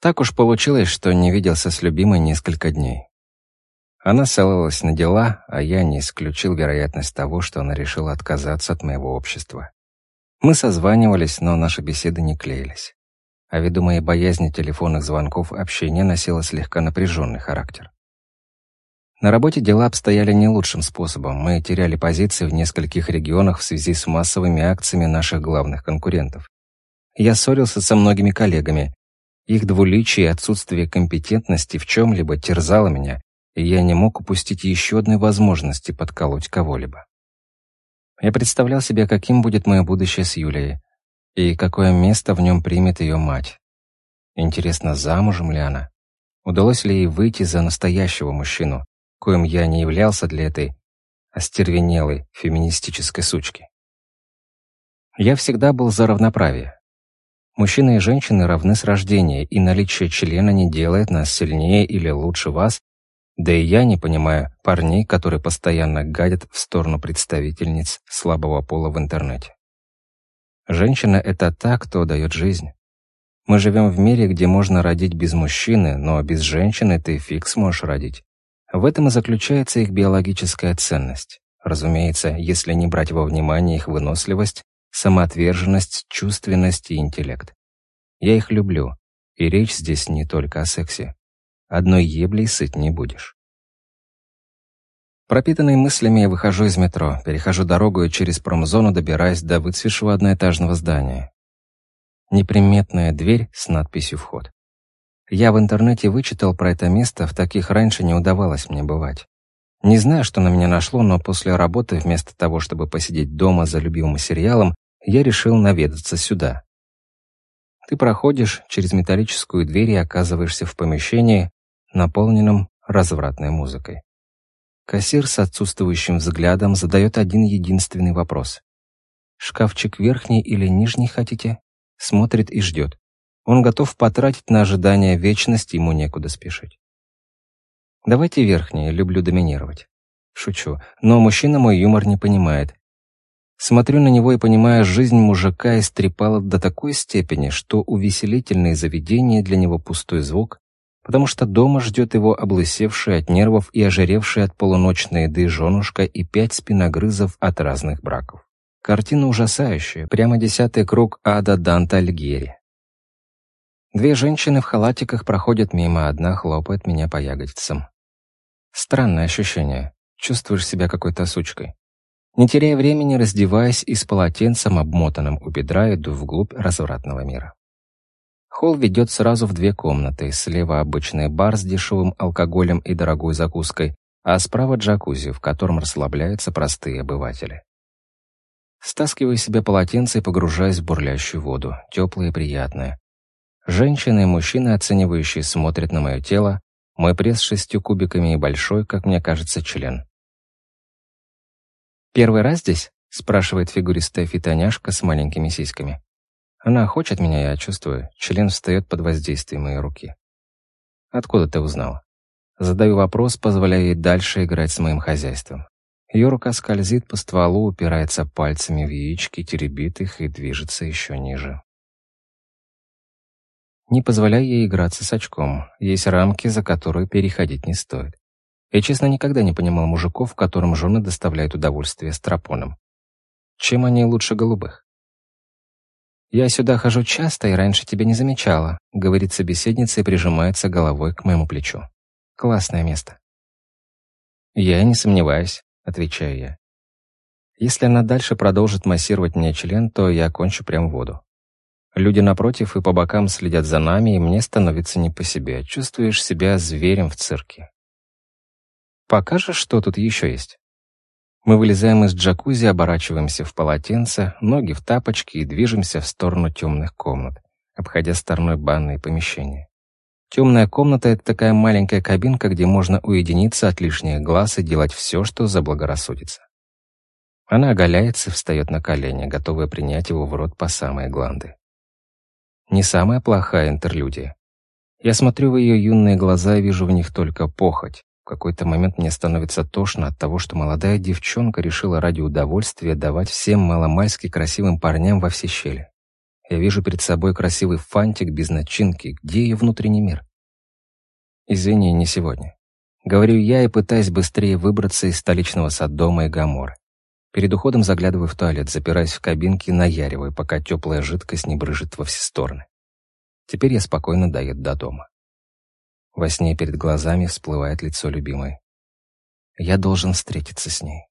Так уж получилось, что не виделся с любимой несколько дней. Она ссылалась на дела, а я не исключил вероятность того, что она решила отказаться от моего общества. Мы созванивались, но наши беседы не клеились. А ввиду моей боязни телефонных звонков общение носило слегка напряженный характер. На работе дела обстояли не лучшим способом. Мы теряли позиции в нескольких регионах в связи с массовыми акциями наших главных конкурентов. Я ссорился со многими коллегами. Их двуличие и отсутствие компетентности в чем-либо терзало меня, и я не мог упустить еще одной возможности подколоть кого-либо. Я представлял себе, каким будет мое будущее с Юлией, и какое место в нем примет ее мать. Интересно, замужем ли она? Удалось ли ей выйти за настоящего мужчину, коим я не являлся для этой остервенелой феминистической сучки. Я всегда был за равноправие. Мужчины и женщины равны с рождения, и наличие члена не делает нас сильнее или лучше вас, да и я не понимаю парней, которые постоянно гадят в сторону представительниц слабого пола в интернете. Женщина — это та, кто дает жизнь. Мы живем в мире, где можно родить без мужчины, но без женщины ты фиг сможешь родить. В этом и заключается их биологическая ценность. Разумеется, если не брать во внимание их выносливость, самоотверженность, чувственность и интеллект. Я их люблю, и речь здесь не только о сексе. Одной еблей сыт не будешь. Пропитанный мыслями я выхожу из метро, перехожу дорогу и через промзону добираюсь до выцветшего одноэтажного здания. Неприметная дверь с надписью «Вход». Я в интернете вычитал про это место, в таких раньше не удавалось мне бывать. Не знаю, что на меня нашло, но после работы, вместо того, чтобы посидеть дома за любимым сериалом, я решил наведаться сюда. Ты проходишь через металлическую дверь и оказываешься в помещении, наполненном развратной музыкой. Кассир с отсутствующим взглядом задает один единственный вопрос. «Шкафчик верхний или нижний хотите?» Смотрит и ждет. Он готов потратить на ожидание вечность, ему некуда спешить. Давайте верхние, люблю доминировать. Шучу, но мужчина мой юмор не понимает. Смотрю на него и понимаю, жизнь мужика истрепала до такой степени, что увеселительные заведения для него пустой звук, потому что дома ждет его облысевшая от нервов и ожиревшая от полуночной еды женушка и пять спиногрызов от разных браков. Картина ужасающая, прямо десятый круг ада Данта Альгери. Две женщины в халатиках проходят мимо, одна хлопает меня по ягодицам. Странное ощущение. Чувствуешь себя какой-то сучкой. Не теряя времени, раздеваясь и с полотенцем, обмотанным у бедра, иду вглубь развратного мира. Холл ведет сразу в две комнаты. Слева обычный бар с дешевым алкоголем и дорогой закуской, а справа джакузи, в котором расслабляются простые обыватели. Стаскиваю себе полотенце и погружаюсь в бурлящую воду, теплое и приятное. Женщины и мужчины, оценивающие, смотрят на мое тело, мой пресс с шестью кубиками и большой, как мне кажется, член. «Первый раз здесь?» — спрашивает фигуристая фитоняшка с маленькими сиськами. Она хочет меня, я чувствую. Член встает под воздействием моей руки. «Откуда ты узнала?» Задаю вопрос, позволяя ей дальше играть с моим хозяйством. Ее рука скользит по стволу, упирается пальцами в яички, теребит их и движется еще ниже. Не позволяй ей играться с очком. Есть рамки, за которые переходить не стоит. Я, честно, никогда не понимал мужиков, которым жены доставляют удовольствие с тропоном. Чем они лучше голубых? «Я сюда хожу часто и раньше тебя не замечала», — говорит собеседница и прижимается головой к моему плечу. «Классное место». «Я не сомневаюсь», — отвечаю я. Если она дальше продолжит массировать мне член, то я кончу прям в воду. Люди напротив и по бокам следят за нами, и мне становится не по себе. Чувствуешь себя зверем в цирке. Покажешь, что тут еще есть? Мы вылезаем из джакузи, оборачиваемся в полотенце, ноги в тапочки и движемся в сторону темных комнат, обходя стороной банные помещения. Темная комната — это такая маленькая кабинка, где можно уединиться от лишних глаз и делать все, что заблагорассудится. Она оголяется и встает на колени, готовая принять его в рот по самые гланды. Не самая плохая интерлюдия. Я смотрю в ее юные глаза и вижу в них только похоть. В какой-то момент мне становится тошно от того, что молодая девчонка решила ради удовольствия давать всем маломальски красивым парням во все щели. Я вижу перед собой красивый фантик без начинки. Где ее внутренний мир? Извини, не сегодня. Говорю я и пытаюсь быстрее выбраться из столичного Содома и Гамора. Перед уходом заглядываю в туалет, запираюсь в кабинке и наяриваю, пока теплая жидкость не брыжет во все стороны. Теперь я спокойно доеду до дома. Во сне перед глазами всплывает лицо любимой. Я должен встретиться с ней.